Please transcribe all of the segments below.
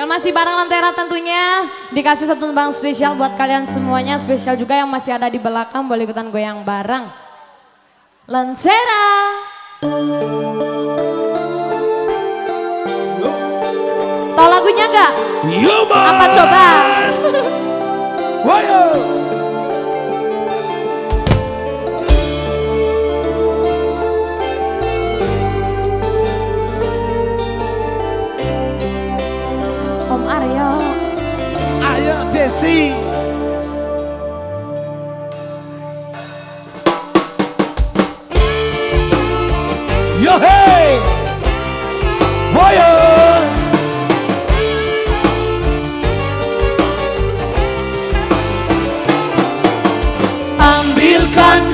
Kan masih bareng Lentera tentunya dikasih satu tembang spesial buat kalian semuanya. Spesial juga yang masih ada di belakang boleh ikutan goyang bareng. Lentera. Tahu lagunya gak? Yuma. Apa coba? Aryo. Ayo Desi. Yo hey. Wayo. Ambilkan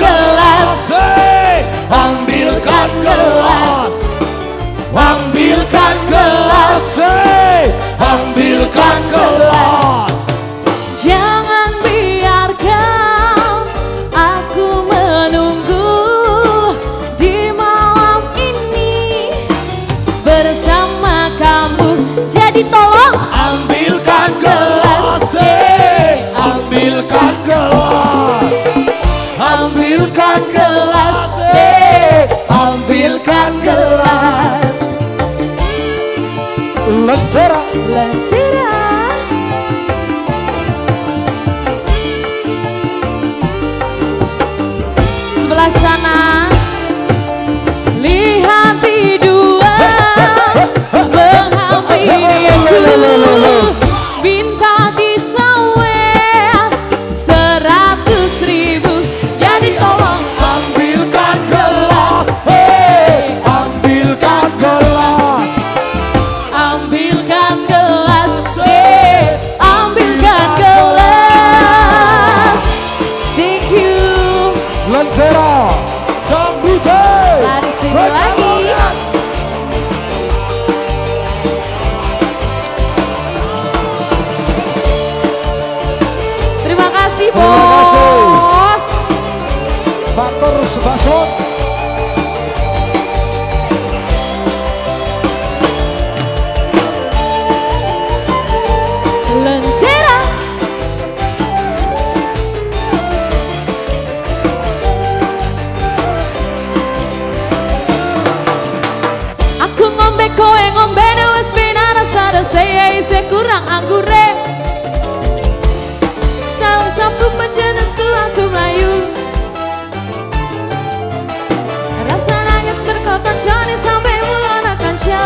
bersama kamu. Jadi tolong Ambilkan gelas. Hey. Ambilkan gelas. ambilkan gelas, eh, ambilkan gelas. Lentera. Lentera. Sebelah sana Lentera. Dangdute. Lari sini lagi. terima kasih Terima kasih. bos Faktor. Jone sampai ulana kanca.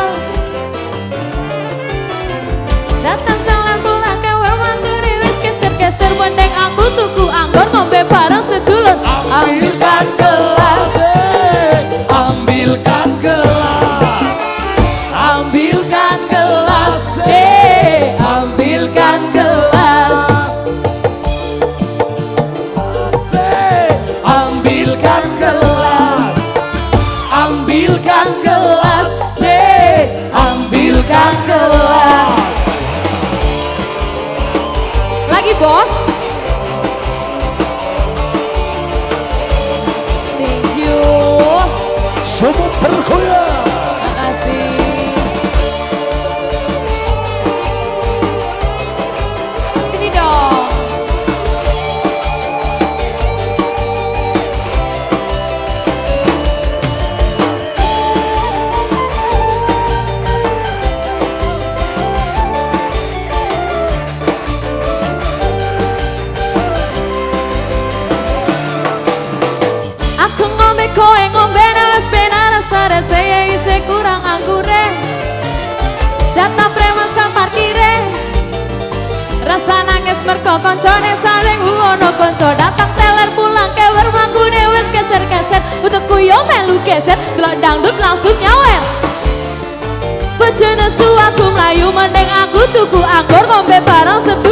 Datang kalian pulang ke mantu wis keser-keser Mending aku tuku anggur ngombe bareng sedulur. Ambilkan Semua bergoyang. Sini dong. Aku ngombe kowe ngombe huono konco Datang teler pulang kewer mangkune wis keser-keser Untuk kuyo melu geser Delok dangdut langsung nyawer. Bejene su aku melayu mending aku tuku anggur ngombe bareng sedulur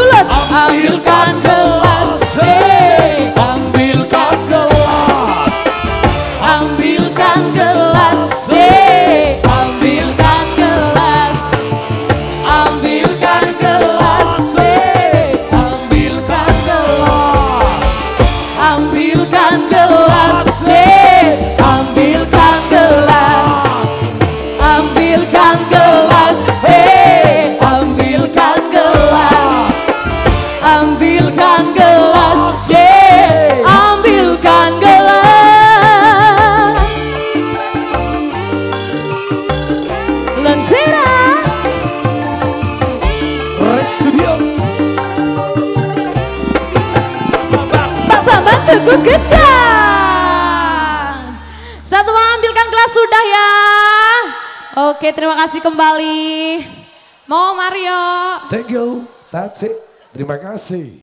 Zira Restudio Pak Bambang cukup Gedang Satu mengambilkan kelas sudah ya. Oke terima kasih kembali. Mau Mario Thank you. Tati, Terima kasih.